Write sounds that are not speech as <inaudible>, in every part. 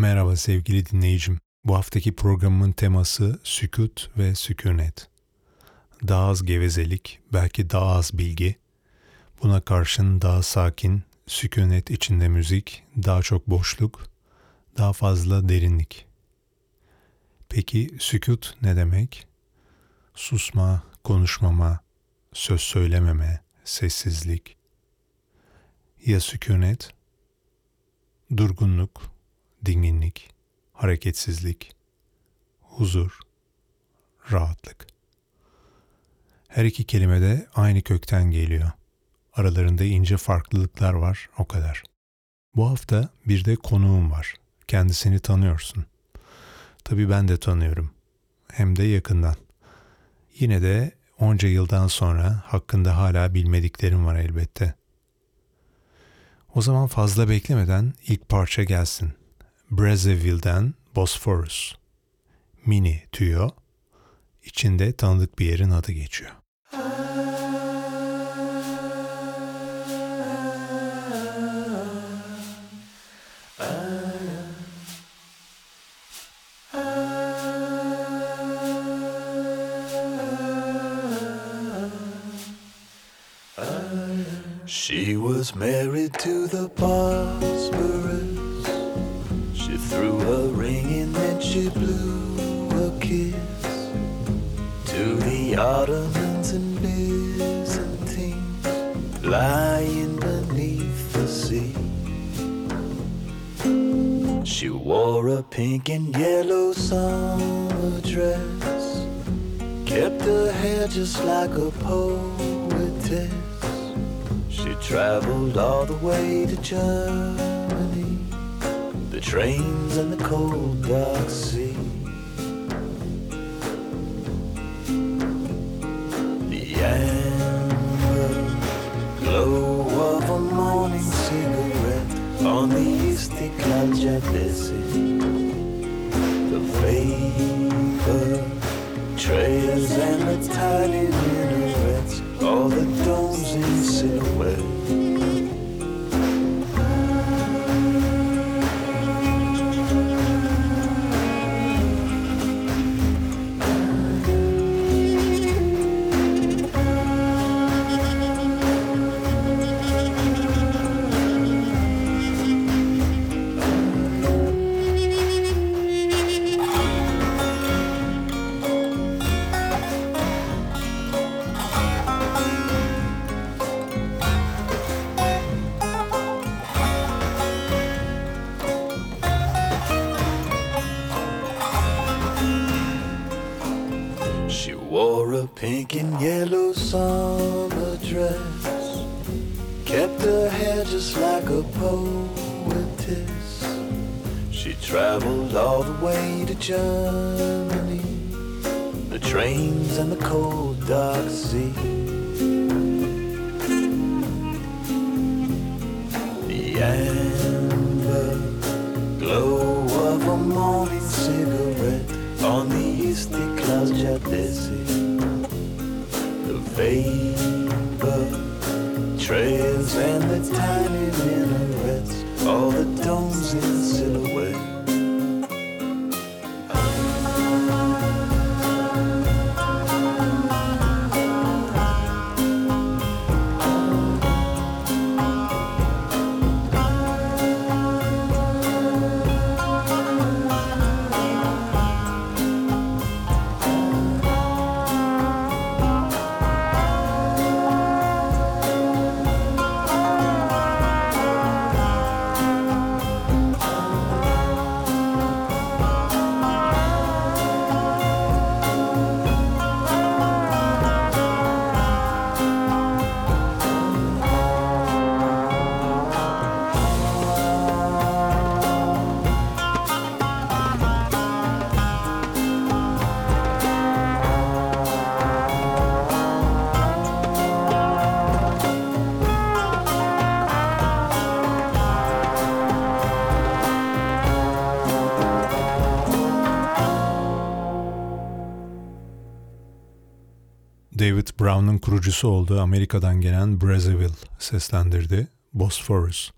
Merhaba sevgili dinleyicim. Bu haftaki programın teması sükut ve sükunet. Daha az gevezelik, belki daha az bilgi. Buna karşın daha sakin, sükunet içinde müzik, daha çok boşluk, daha fazla derinlik. Peki sükut ne demek? Susma, konuşmama, söz söylememe, sessizlik. Ya sükunet? Durgunluk, dinginlik, hareketsizlik, huzur, rahatlık. Her iki kelime de aynı kökten geliyor. Aralarında ince farklılıklar var, o kadar. Bu hafta bir de konuğum var. Kendisini tanıyorsun. Tabii ben de tanıyorum. Hem de yakından. Yine de onca yıldan sonra hakkında hala bilmediklerim var elbette. O zaman fazla beklemeden ilk parça gelsin. Brazzaville'den Bosphorus. Mini tüyo, içinde tanıdık bir yerin adı geçiyor. She was married to the Bosphorus. Threw a ring and then she blew a kiss to the Ottomans and Byzantines lying beneath the sea. She wore a pink and yellow summer dress, kept her hair just like a poetess. She traveled all the way to Germany, the trains and the cold dark sea. The amber glow of a morning cigarette on the Istiklal Caddesi. The vapor trails and the tiny summertime is in Brown'un kurucusu olduğu Amerika'dan gelen Brazzaville seslendirdi. Bosphorus.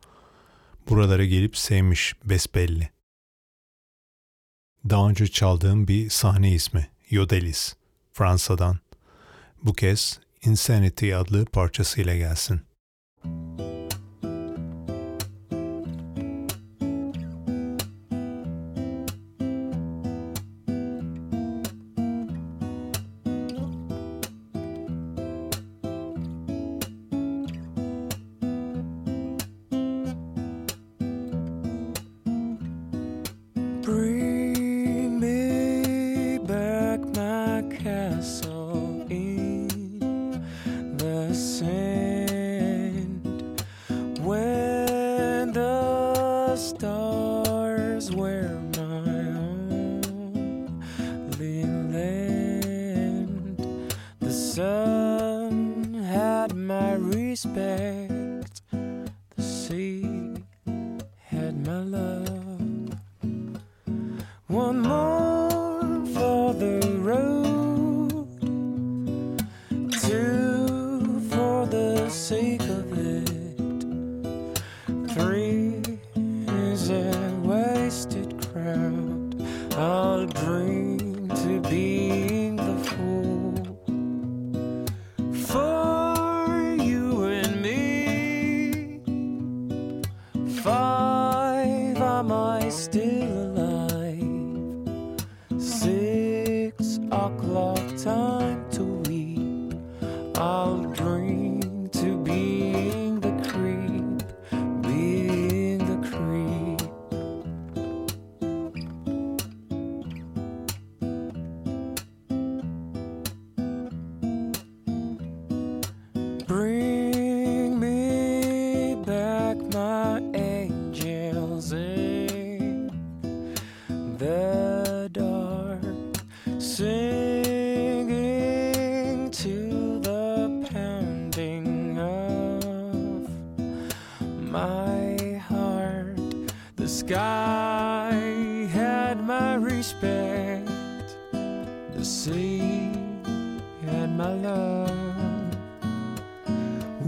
Buralara gelip sevmiş besbelli. Daha önce çaldığım bir sahne ismi Yodelis, Fransa'dan. Bu kez Insanity adlı parçasıyla gelsin.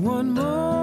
one more.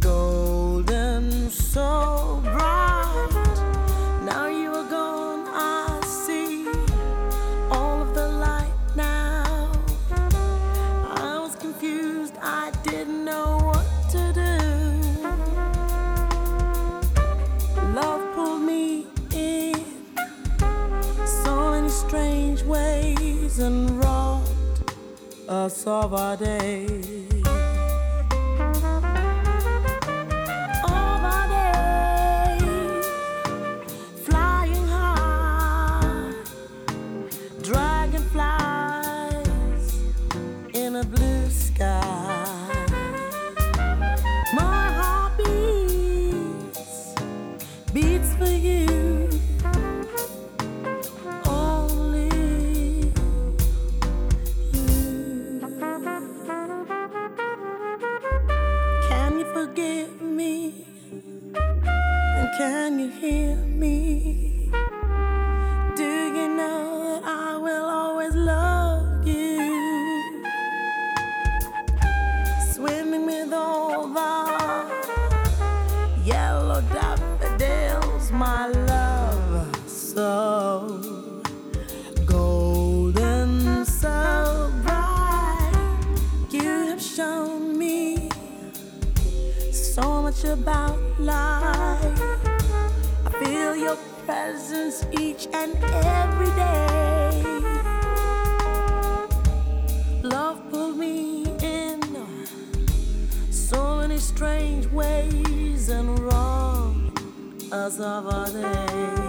golden, so bright. Now you are gone, I see all of the light now. I was confused, I didn't know what to do. Love pulled me in so many strange ways and wrought us of our days. Day.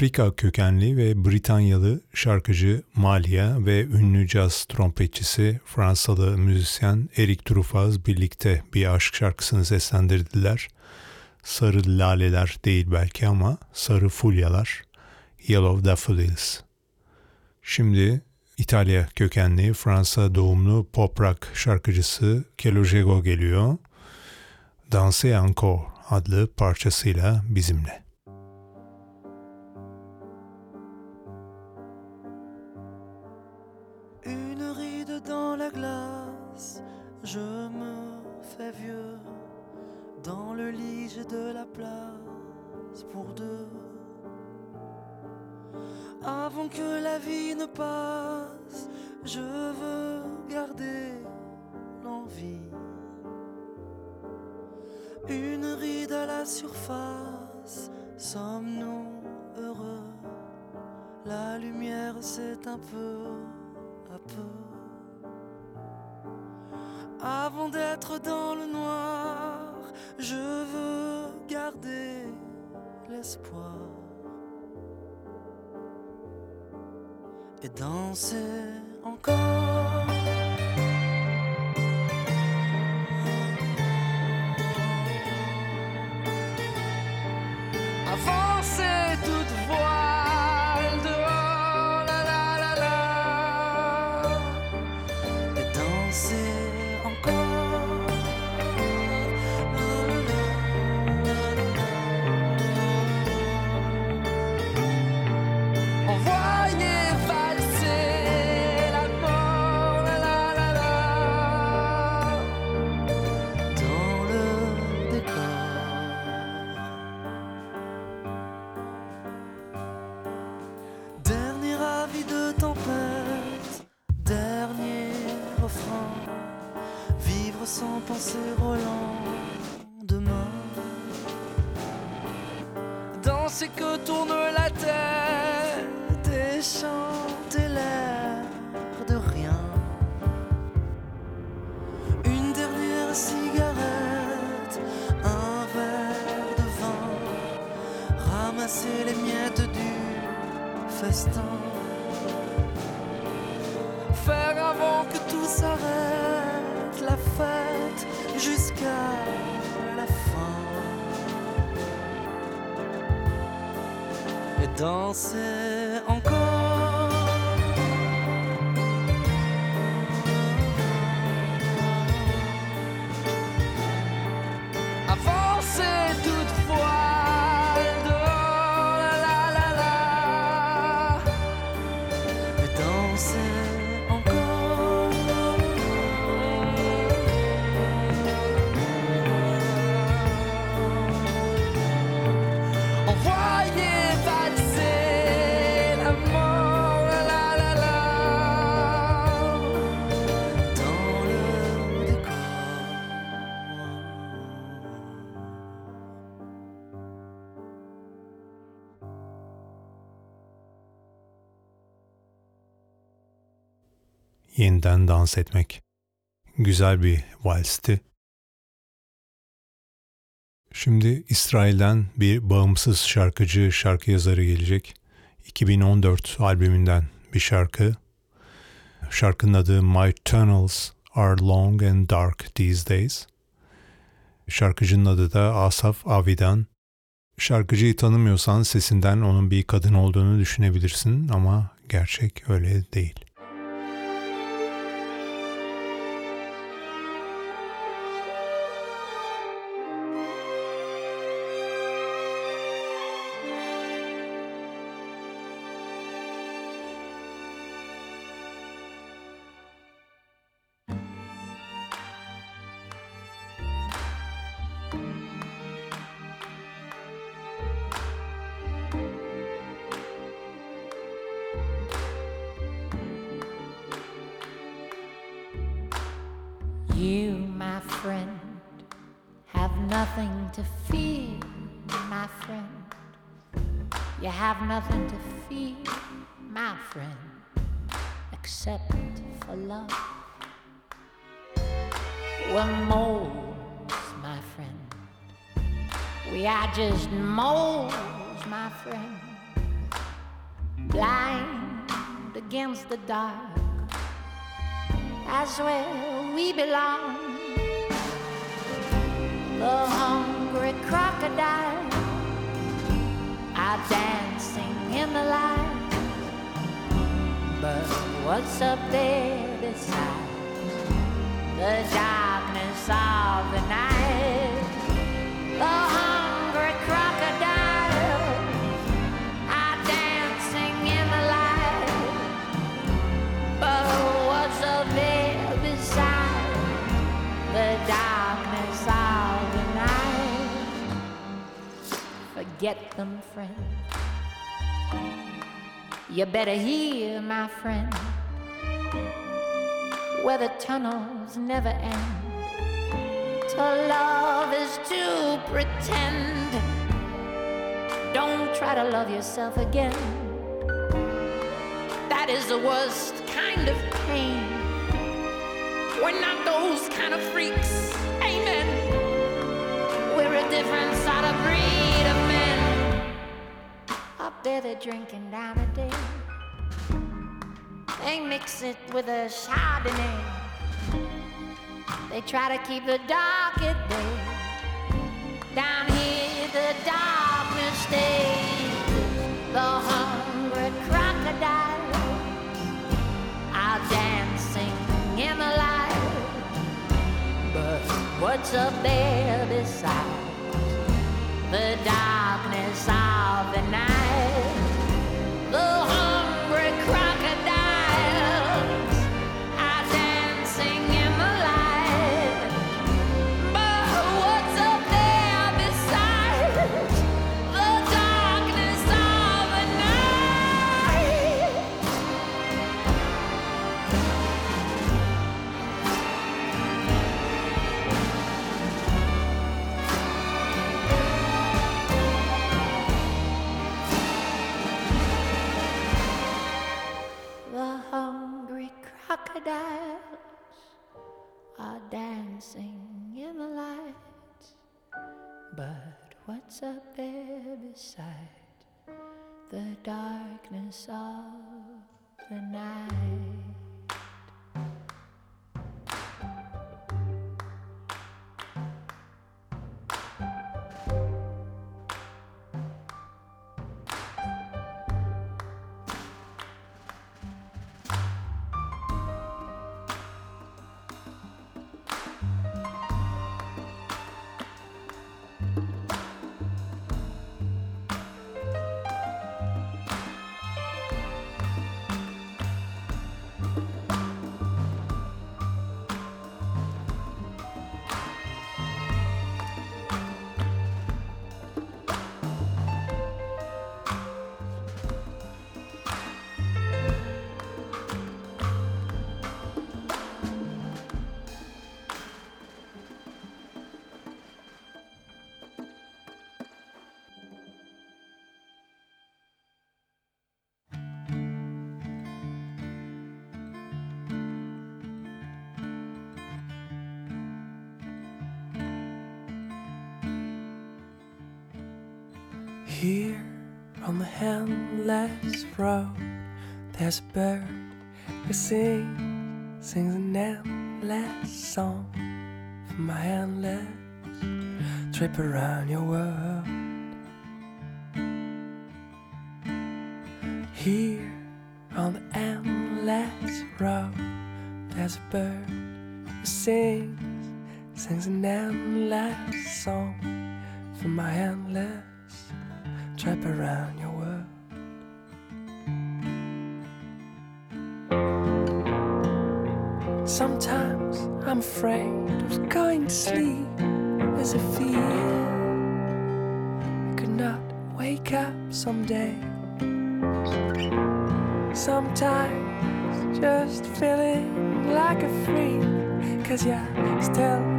Afrika kökenli ve Britanyalı şarkıcı Malia ve ünlü caz trompetçisi Fransalı müzisyen Eric Trufaz birlikte bir aşk şarkısını seslendirdiler. Sarı laleler değil belki ama sarı fulyalar, Yellow Daffodils. Şimdi İtalya kökenli Fransa doğumlu pop rock şarkıcısı Kelogego geliyor. Danse Encore adlı parçasıyla bizimle. Je me fais vieux. Dans le lit, j'ai de la place pour deux. Avant que la vie ne passe, je veux garder l'envie. Une ride à la surface, sommes-nous heureux? La lumière s'éteint peu à peu. Avant d'être dans le noir, je veux garder l'espoir et danser encore. Ramasser les miettes du festin. Faire avant que tout s'arrête, la fête jusqu'à la fin. Et danser yeniden dans etmek. Güzel bir valsti. Şimdi İsrail'den bir bağımsız şarkıcı, şarkı yazarı gelecek. 2014 albümünden bir şarkı. Şarkının adı My Tunnels Are Long and Dark These Days. Şarkıcının adı da Asaf Avidan. Şarkıcıyı tanımıyorsan sesinden onun bir kadın olduğunu düşünebilirsin ama gerçek öyle değil. You, my friend, have nothing to fear, my friend. You have nothing to fear, my friend, except for love. We're moles, my friend. We are just moles, my friend. Blind against the dark that's where we belong. The hungry crocodile are dancing in the light. But what's up there beside the darkness of the night? Forget them, friend. You better hear, my friend, where the tunnels never end. To love is to pretend. Don't try to love yourself again. That is the worst kind of pain. We're not those kind of freaks. Amen. We're a different sort There, they're drinking down a day. They mix it with a Chardonnay. They try to keep the dark at bay. Down here, the darkness stays. The hungry crocodile are dancing in the light. But what's up there beside the darkness of the night? Crocodiles are dancing in the lights. But what's up there beside the darkness of the night? Here on the endless road, there's a bird who sings, sings an endless song for my endless trip around your world. Here on the endless road, there's a bird who sings, sings an endless song for my endless around your world. Sometimes I'm afraid of going to sleep as I feel I could not wake up someday. Sometimes just feeling like a freak, cause you're still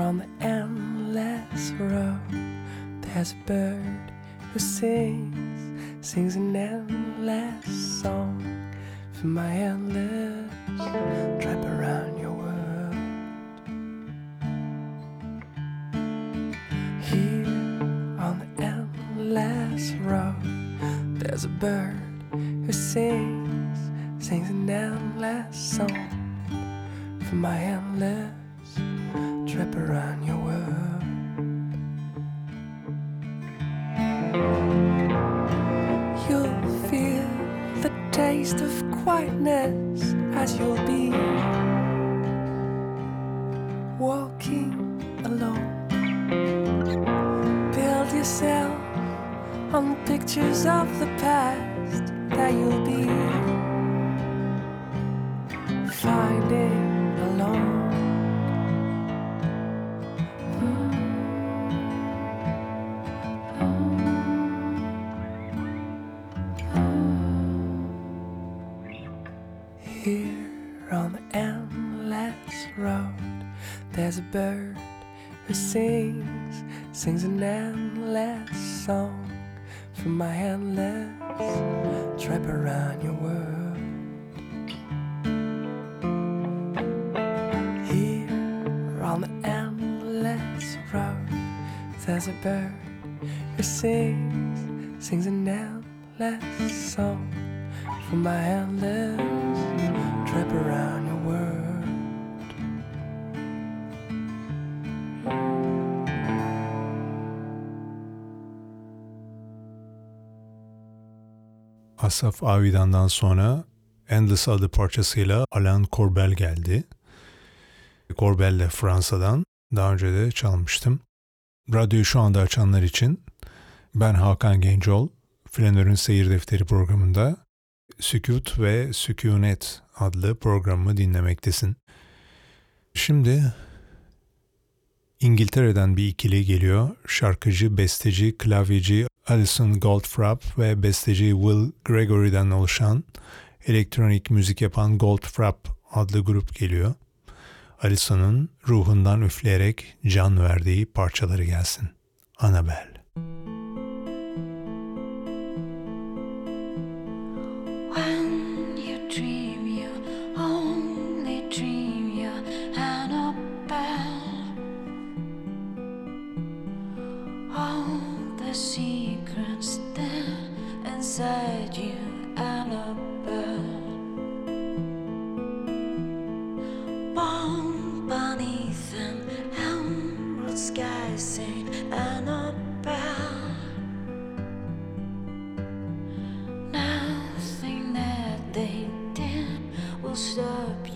on the endless road, there's a bird who sings, sings an endless song. For my endless trip around endless song for my endless trip around your world. Asaf Avidan'dan sonra Endless adlı parçasıyla Alain Corbel geldi. Corbel de Fransa'dan. Daha önce de çalmıştım. Radyoyu şu anda açanlar için ben Hakan Gencol, Flanör'ün Seyir Defteri programında Sükut ve Sükunet adlı programımı dinlemektesin. Şimdi İngiltere'den bir ikili geliyor. Şarkıcı, besteci, klavyeci Alison Goldfrapp ve besteci Will Gregory'den oluşan elektronik müzik yapan Goldfrapp adlı grup geliyor. Alison'un ruhundan üfleyerek can verdiği parçaları gelsin. Annabelle. Inside you, Annabelle. Born beneath an emerald sky, Saint Annabelle. Nothing that they did will stop you,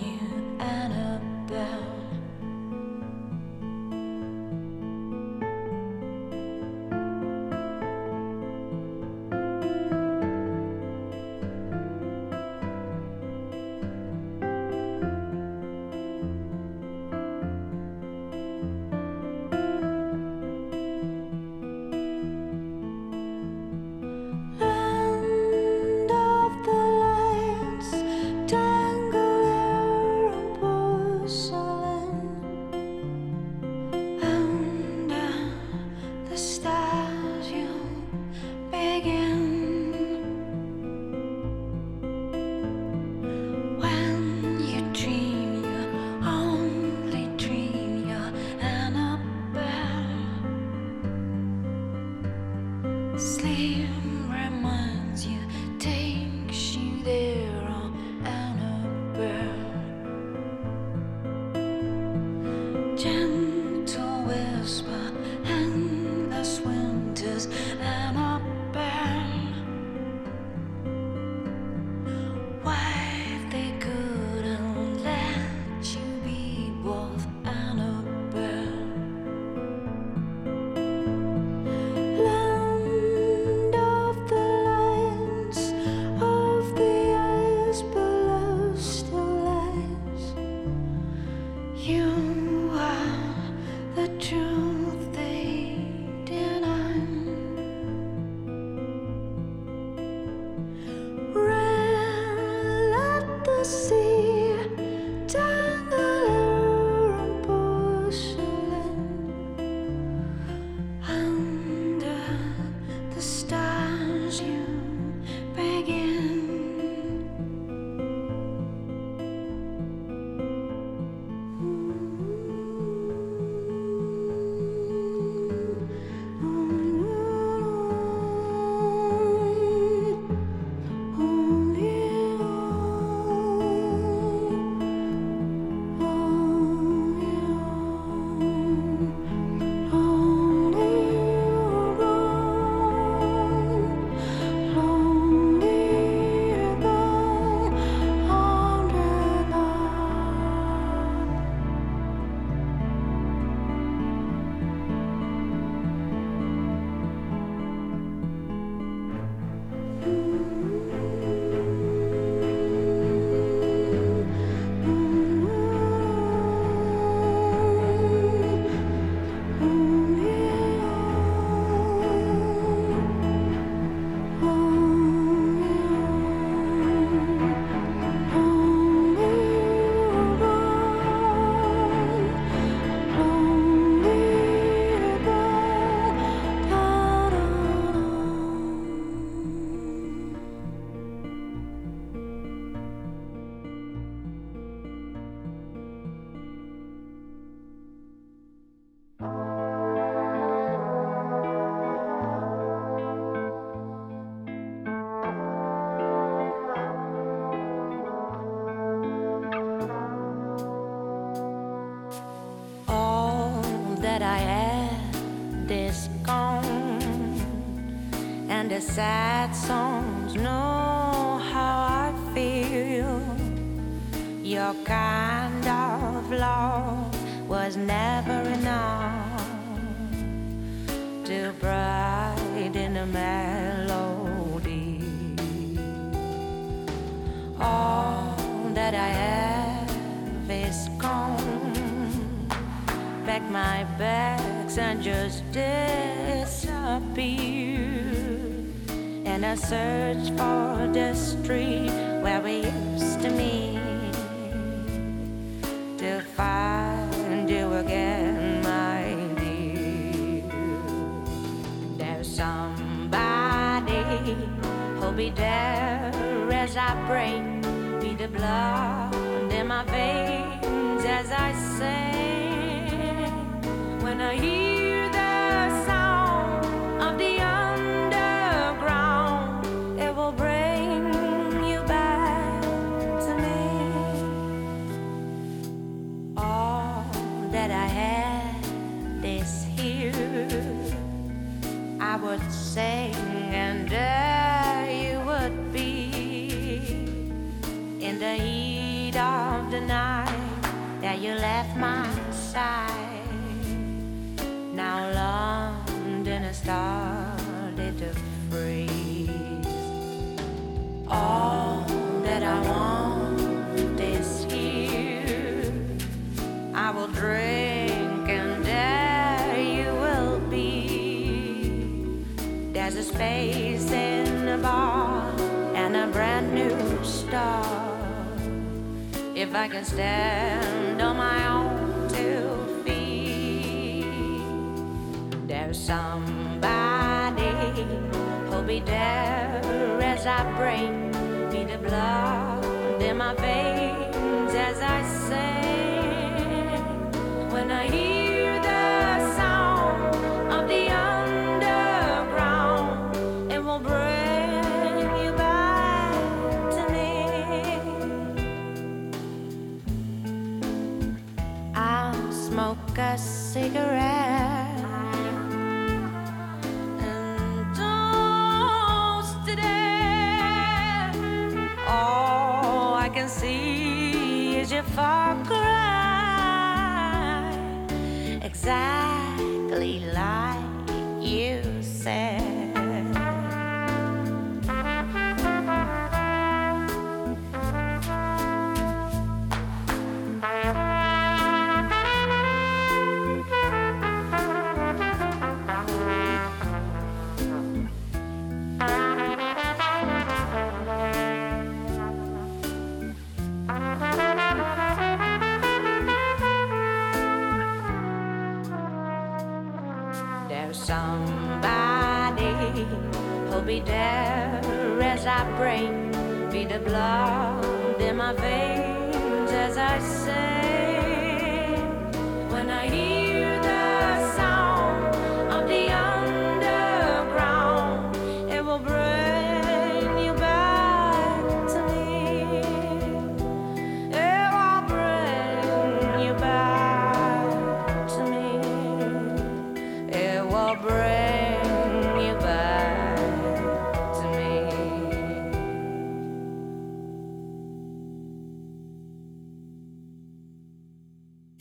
disappear. And I search for the street where we used to meet to find you again, my dear. There's somebody who'll be there as I break, be the blood in my veins as I sing. When I hear left my side. Now London has started to freeze. All that I want is here. I will drink I can stand on my own two feet, there's somebody who'll be there as I break, be the blood in my veins smoke a cigarette and toast to death. All I can see is your far cry. Exactly.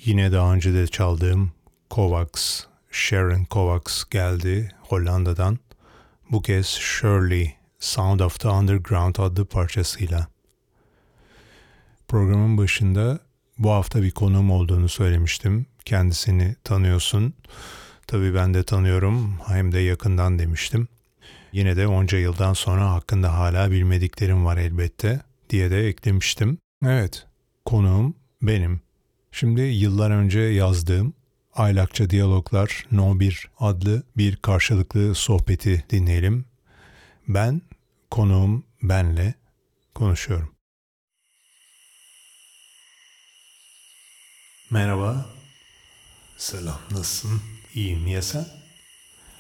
Yine daha önce de çaldığım Kovacs, Sharon Kovacs geldi Hollanda'dan. Bu kez Shirley, Sound of the Underground adlı parçasıyla. Programın başında bu hafta bir konuğum olduğunu söylemiştim. Kendisini tanıyorsun. Tabii ben de tanıyorum hem de yakından demiştim. Yine de onca yıldan sonra hakkında hala bilmediklerim var elbette diye de eklemiştim. Evet, konuğum benim. Şimdi yıllar önce yazdığım Aylakça Diyaloglar No 1 adlı bir karşılıklı sohbeti dinleyelim. Ben, konuğum benle konuşuyorum. Merhaba, Selam, nasılsın? iyiyim ya sen?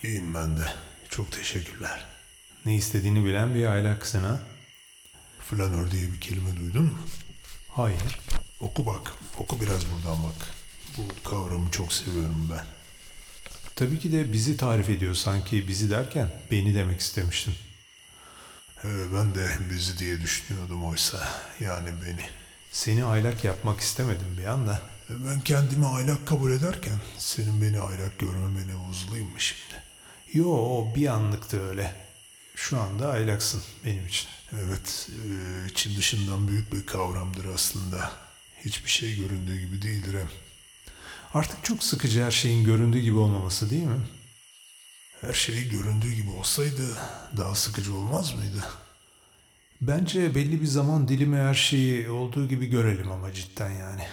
İyiyim ben de. Çok teşekkürler. Ne istediğini bilen bir aylaksın ha? Flanör diye bir kelime duydun mu? Hayır. Oku bak, oku biraz buradan bak. Bu kavramı çok seviyorum ben. Tabii ki de bizi tarif ediyor sanki bizi derken beni demek istemiştim. Ee, ben de bizi diye düşünüyordum oysa. Yani beni. Seni aylak yapmak istemedim bir anda. Ee, Ben kendimi aylak kabul ederken senin beni aylak görmemene uzluyum mu şimdi? Yo o bir anlıktı öyle. Şu anda aylaksın benim için. Evet, e, için dışından büyük bir kavramdır aslında. Hiçbir şey göründüğü gibi değildir hem. Artık çok sıkıcı her şeyin göründüğü gibi olmaması değil mi? Her şey göründüğü gibi olsaydı daha sıkıcı olmaz mıydı? Bence belli bir zaman dilimi her şeyi olduğu gibi görelim ama cidden yani.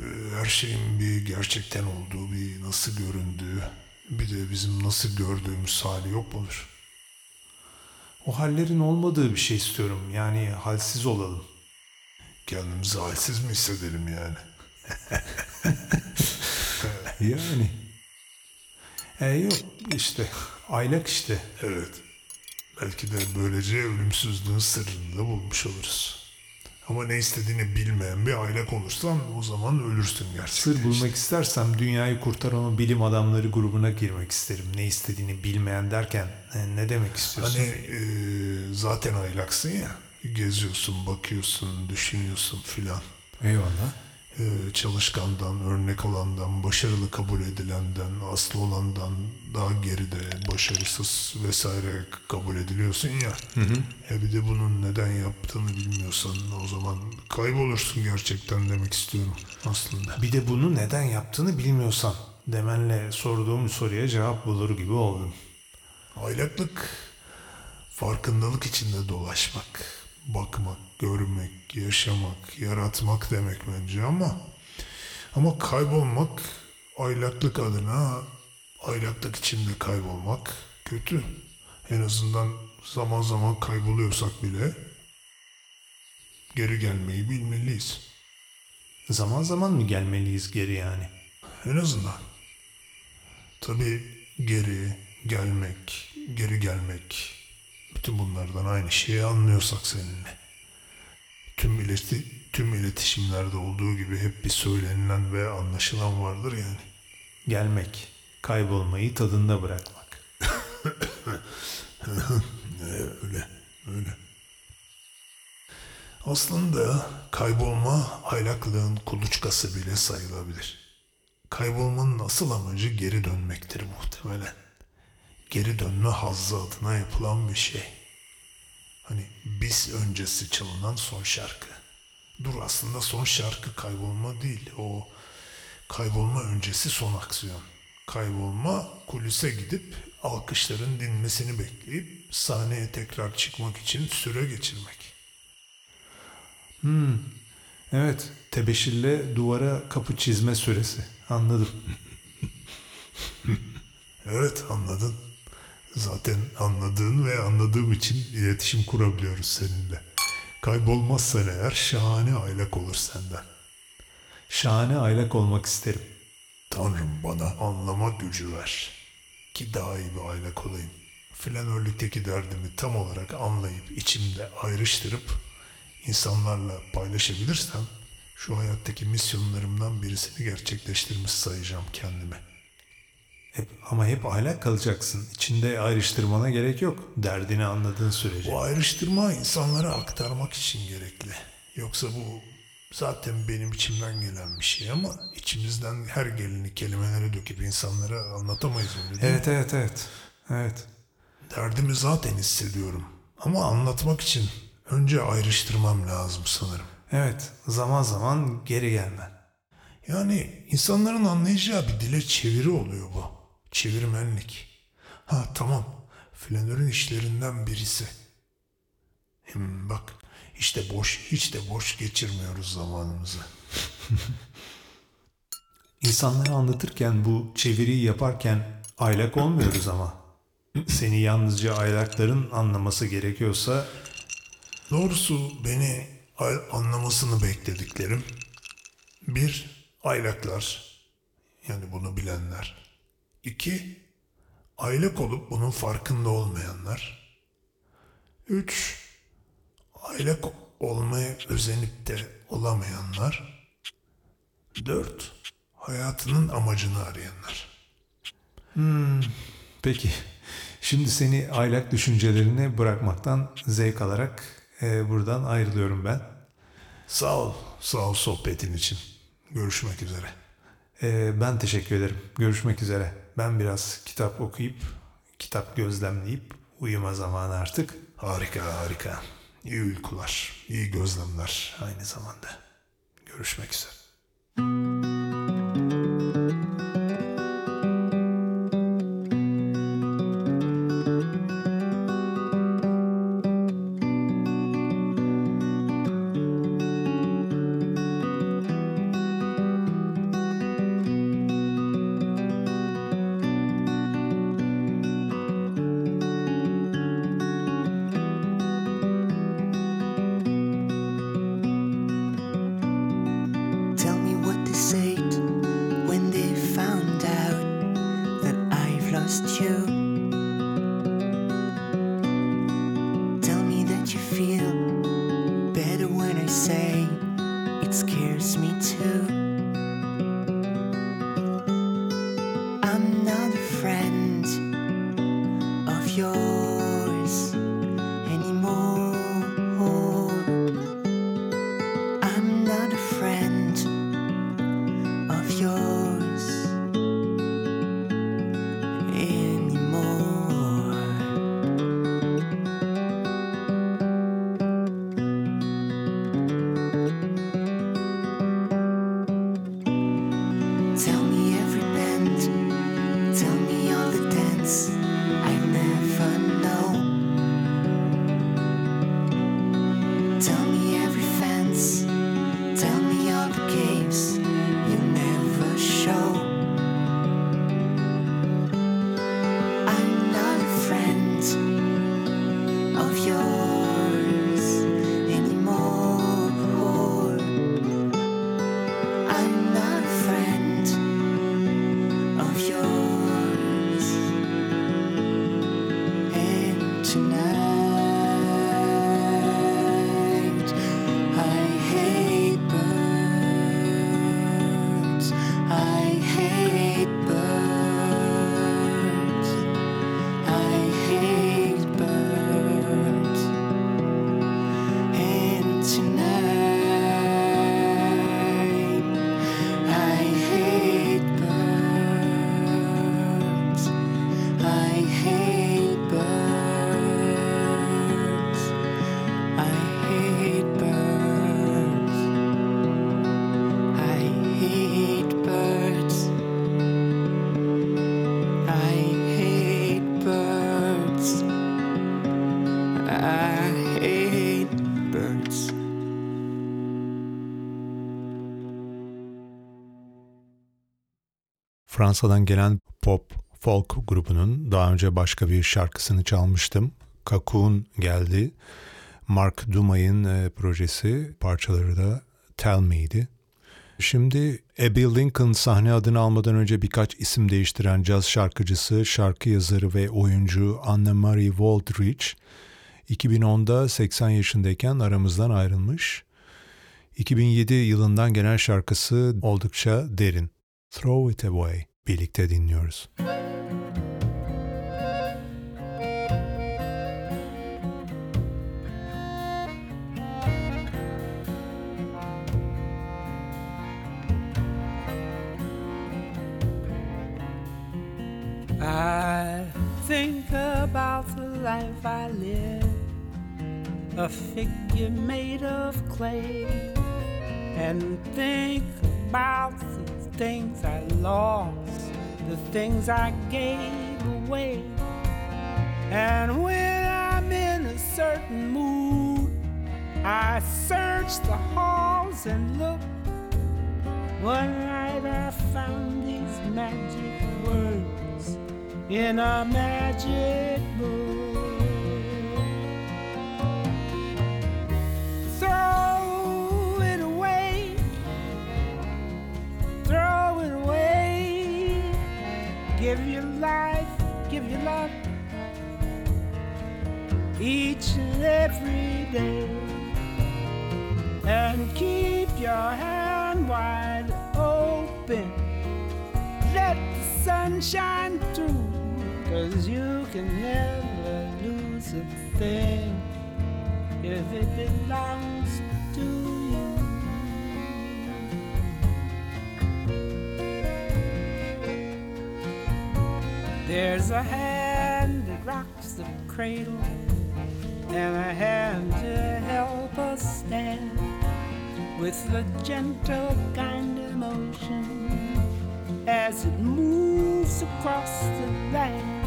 Ee, Her şeyin bir gerçekten olduğu, bir nasıl göründüğü, bir de bizim nasıl gördüğümüz hali yok mudur? O hallerin olmadığı bir şey istiyorum. Yani halsiz olalım. Kendimizi halsiz mi hissedelim yani? <laughs> Yani. E yok işte. Aylak işte. Evet. Belki de böylece ölümsüzlüğün sırrını da bulmuş oluruz. Ama ne istediğini bilmeyen bir aylak olursan o zaman ölürsün gerçekten. Sır bulmak istersem dünyayı kurtaran bilim adamları grubuna girmek isterim. Ne istediğini bilmeyen derken e, ne demek istiyorsun? Hani e, zaten aylaksın ya. Geziyorsun, bakıyorsun, düşünüyorsun filan. Eyvallah. Ee, çalışkandan, örnek olandan, başarılı kabul edilenden, aslı olandan daha geride, başarısız vesaire kabul ediliyorsun ya. E bir de bunun neden yaptığını bilmiyorsan o zaman kaybolursun gerçekten demek istiyorum aslında. Bir de bunu neden yaptığını bilmiyorsan demenle sorduğum soruya cevap bulur gibi oldum. Aylaklık farkındalık içinde dolaşmak, bakmak, görmek, yaşamak, yaratmak demek bence ama ama kaybolmak aylaklık adına aylaklık içinde kaybolmak kötü. En azından zaman zaman kayboluyorsak bile geri gelmeyi bilmeliyiz. Zaman zaman mı gelmeliyiz geri yani? En azından. Tabii geri gelmek, geri gelmek. Bütün bunlardan aynı şeyi anlıyorsak seninle. Tüm, ileti, tüm iletişimlerde olduğu gibi hep bir söylenilen ve anlaşılan vardır yani. Gelmek, kaybolmayı tadında bırakmak. <laughs> Öyle, öyle. Aslında kaybolma aylaklığın kuluçkası bile sayılabilir. Kaybolmanın asıl amacı geri dönmektir muhtemelen. Geri dönme hazzı adına yapılan bir şey. Hani biz öncesi çalınan son şarkı. Dur aslında son şarkı kaybolma değil. O kaybolma öncesi son aksiyon. Kaybolma kulise gidip alkışların dinmesini bekleyip sahneye tekrar çıkmak için süre geçirmek. Evet, tebeşirle duvara kapı çizme süresi. Anladım. <laughs> Evet anladın. Zaten anladığın ve anladığım için iletişim kurabiliyoruz seninle. Kaybolmazsan eğer şahane aylak olur senden. Şahane aylak olmak isterim. Tanrım bana anlama gücü ver. Ki daha iyi bir aylak olayım. Flanörlükteki derdimi tam olarak anlayıp içimde ayrıştırıp insanlarla paylaşabilirsem şu hayattaki misyonlarımdan birisini gerçekleştirmiş sayacağım kendimi. Hep, ama hep aylak kalacaksın. İçinde ayrıştırmana gerek yok. Derdini anladığın sürece. Bu ayrıştırma insanlara aktarmak için gerekli. Yoksa bu zaten benim içimden gelen bir şey ama içimizden her geleni kelimelere döküp insanlara anlatamayız mi? Evet, evet, evet. Evet. Derdimi zaten hissediyorum. Ama anlatmak için önce ayrıştırmam lazım sanırım. Evet, zaman zaman geri gelmen. Yani insanların anlayacağı bir dile çeviri oluyor bu. Çevirmenlik. Ha tamam. Flanör'ün işlerinden birisi. Hem bak işte boş hiç de boş geçirmiyoruz zamanımızı. <laughs> İnsanlara anlatırken bu çeviriyi yaparken aylak olmuyoruz ama. Seni yalnızca aylakların anlaması gerekiyorsa Doğrusu beni anlamasını beklediklerim. Bir, aylaklar. Yani bunu bilenler. İki, aylak olup bunun farkında olmayanlar. Üç, aylak olmaya özenip de olamayanlar. Dört, hayatının amacını arayanlar. Peki. Şimdi seni aylak düşüncelerine bırakmaktan zevk alarak e, buradan ayrılıyorum ben. Sağ ol, sağ ol sohbetin için. Görüşmek üzere. E, ben teşekkür ederim. Görüşmek üzere. Ben biraz kitap okuyup, kitap gözlemleyip uyuma zamanı artık. Harika harika. İyi uykular, iyi gözlemler aynı zamanda. Görüşmek üzere. Fransa'dan gelen pop folk grubunun daha önce başka bir şarkısını çalmıştım. Cocoon geldi. Mark Dumay'ın e, projesi parçaları da Tell Me'ydi. Şimdi Abby Lincoln sahne adını almadan önce birkaç isim değiştiren caz şarkıcısı, şarkı yazarı ve oyuncu Anna-Marie Waldrich 2010'da 80 yaşındayken aramızdan ayrılmış. 2007 yılından gelen şarkısı oldukça derin. Throw It Away birlikte dinliyoruz. I think about the life I live, a figure made of clay, and think about the things I lost, the things I gave away. And when I'm in a certain mood, I search the halls and look. One night I found these magic words in a magic book. Throw Give your life, give your love each and every day. And keep your hand wide open. Let the sun shine through. Cause you can never lose a thing if it belongs to you. There's a hand that rocks the cradle and a hand to help us stand with a gentle kind of motion as it moves across the land.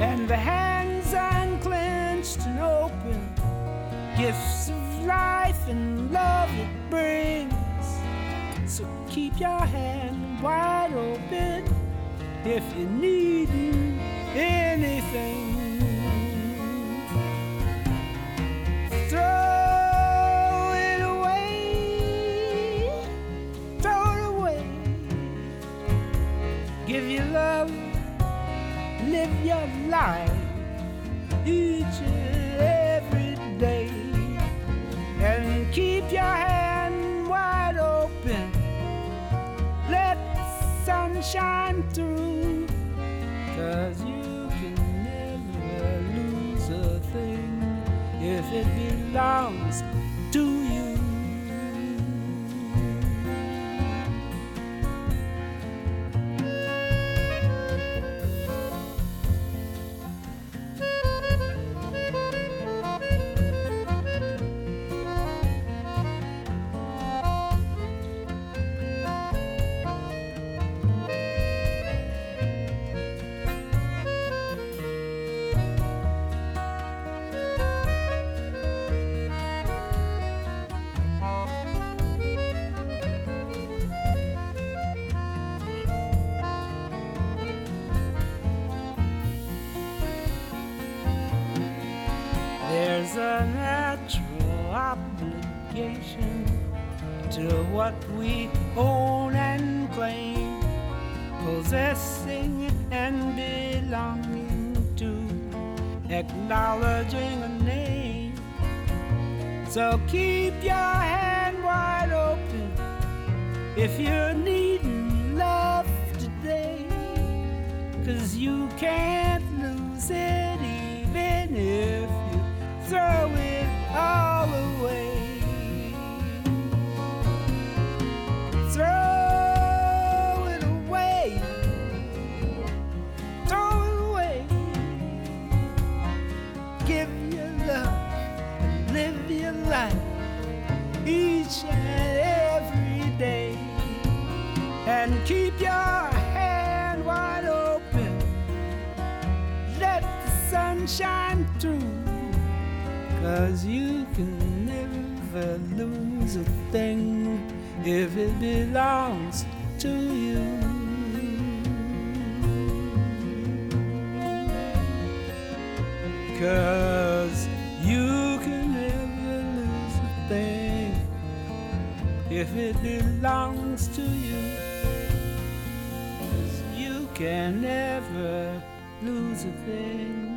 And the hands unclenched and open gifts of life and love it brings. So keep your hand wide open if you need anything. Throw it away, throw it away. Give your love, live your life each and every day, and keep your shine through, cause you can never lose a thing if it belongs to you. To what we own and claim, possessing and belonging to, acknowledging a name. So keep your hand wide open if you're needing love today, cause you can't lose it even if you throw it all and keep your hand wide open. Let the sun shine through, cause you can never lose a thing if it belongs to you. Cause you can never lose a thing if it belongs to you can never lose a thing.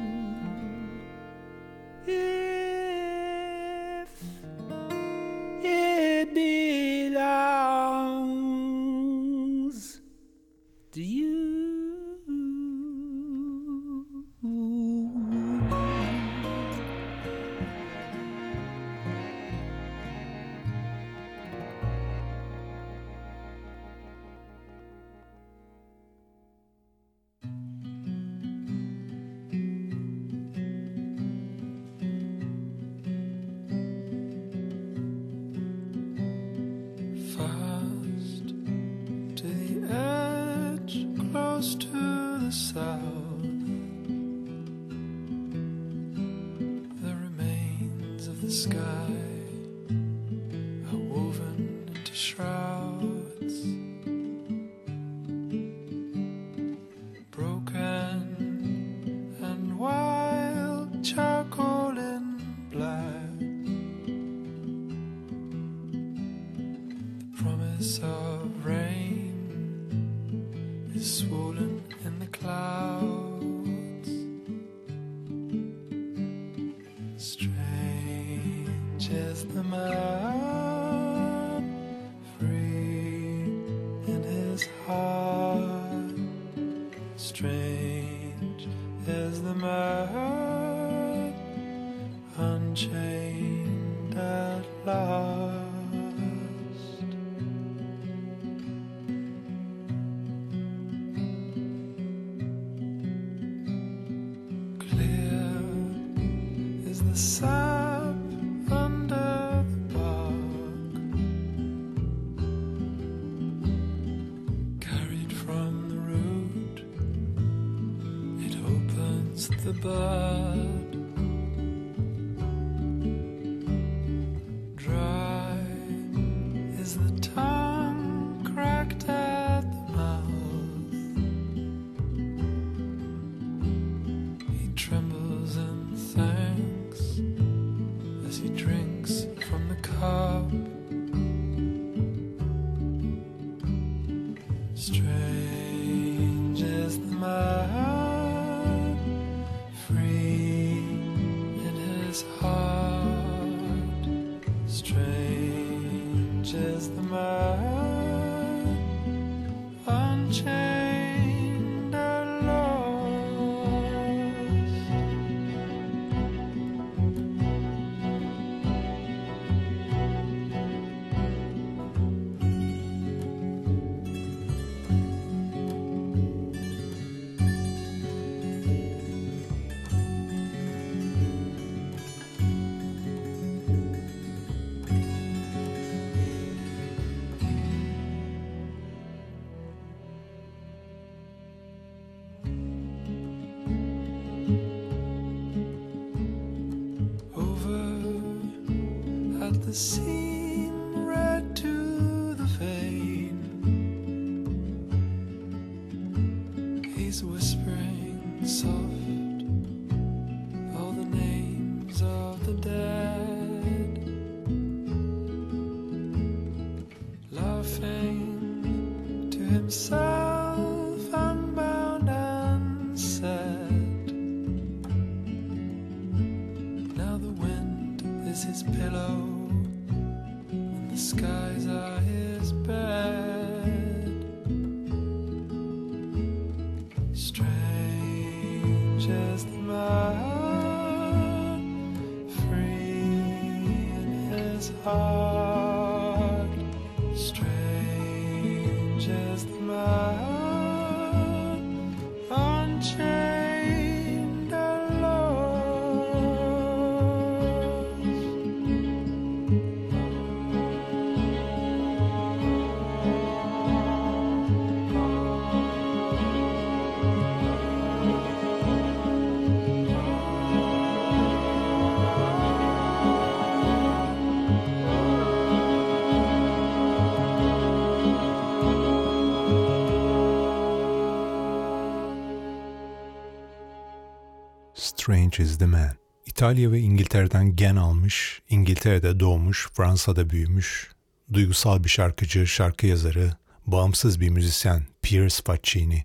Strange is the Man. İtalya ve İngiltere'den gen almış, İngiltere'de doğmuş, Fransa'da büyümüş, duygusal bir şarkıcı, şarkı yazarı, bağımsız bir müzisyen Piers Faccini.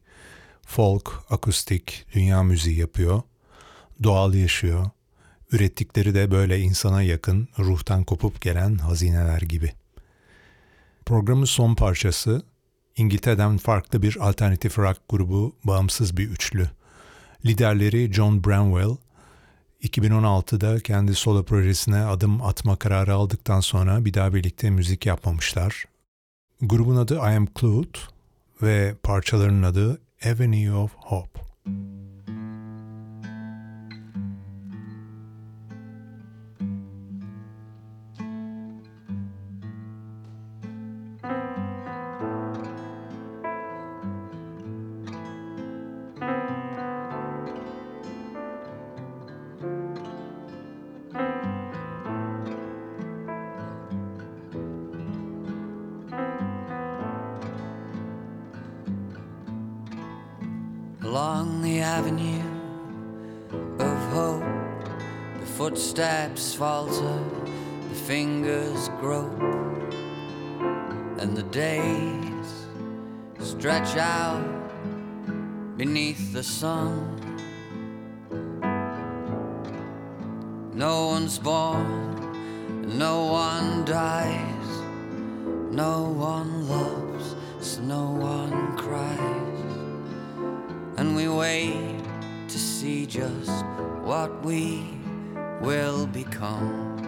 Folk, akustik, dünya müziği yapıyor, doğal yaşıyor. Ürettikleri de böyle insana yakın, ruhtan kopup gelen hazineler gibi. Programın son parçası İngiltere'den farklı bir alternatif rock grubu, bağımsız bir üçlü. Liderleri John Bramwell, 2016'da kendi solo projesine adım atma kararı aldıktan sonra bir daha birlikte müzik yapmamışlar. Grubun adı I Am Clued ve parçalarının adı Avenue of Hope. Footsteps falter, the fingers grope, and the days stretch out beneath the sun. No one's born, no one dies, no one loves, so no one cries and we wait to see just what we will become.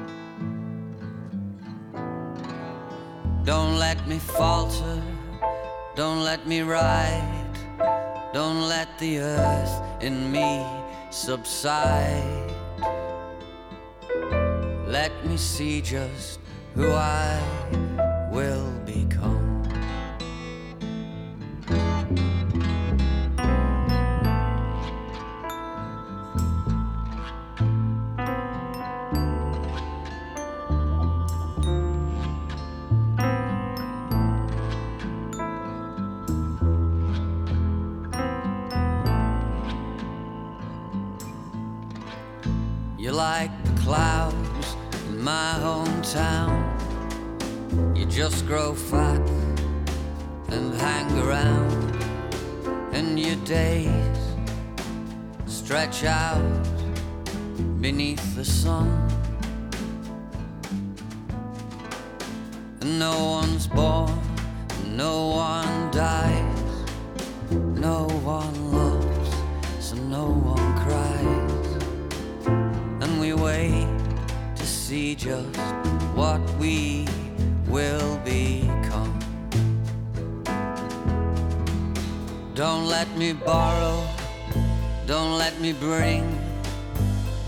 Don't let me falter, don't let me ride, don't let the earth in me subside. Let me see just who I will become. What we will become. Don't let me borrow, don't let me bring,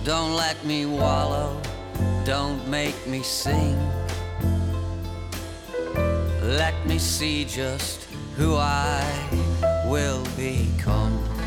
don't let me wallow, don't make me sing. Let me see just who I will become.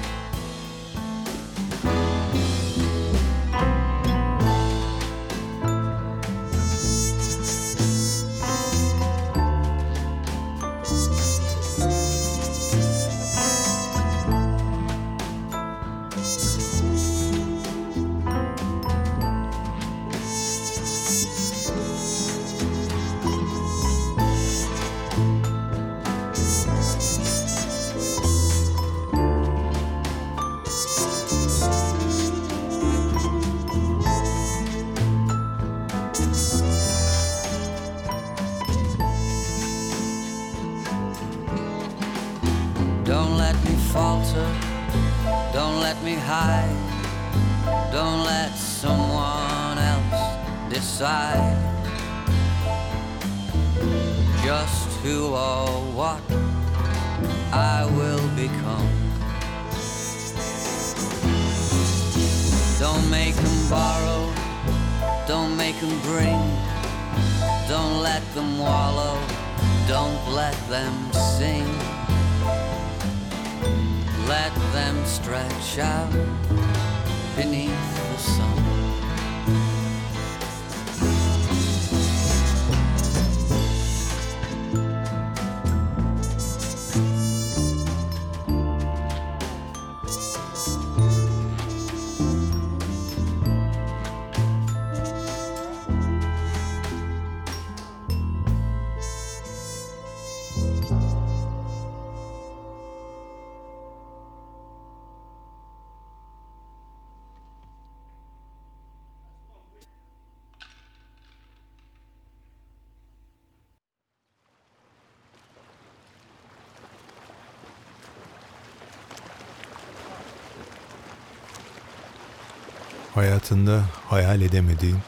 Hayatında hayal edemediğin,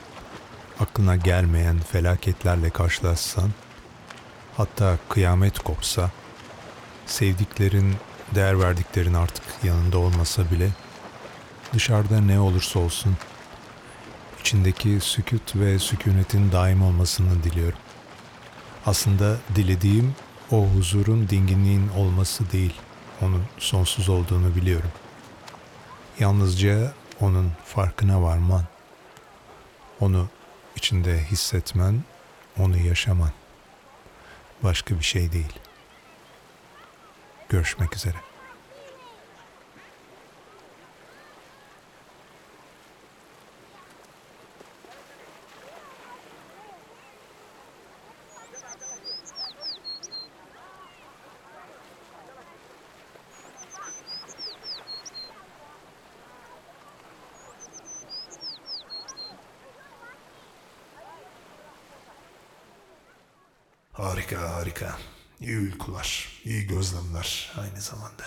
aklına gelmeyen felaketlerle karşılaşsan, hatta kıyamet kopsa, sevdiklerin, değer verdiklerin artık yanında olmasa bile, dışarıda ne olursa olsun, içindeki sükut ve sükunetin daim olmasını diliyorum. Aslında dilediğim o huzurun, dinginliğin olması değil, onun sonsuz olduğunu biliyorum. Yalnızca onun farkına varman, onu içinde hissetmen, onu yaşaman. Başka bir şey değil. Görüşmek üzere. Gözlemler aynı zamanda.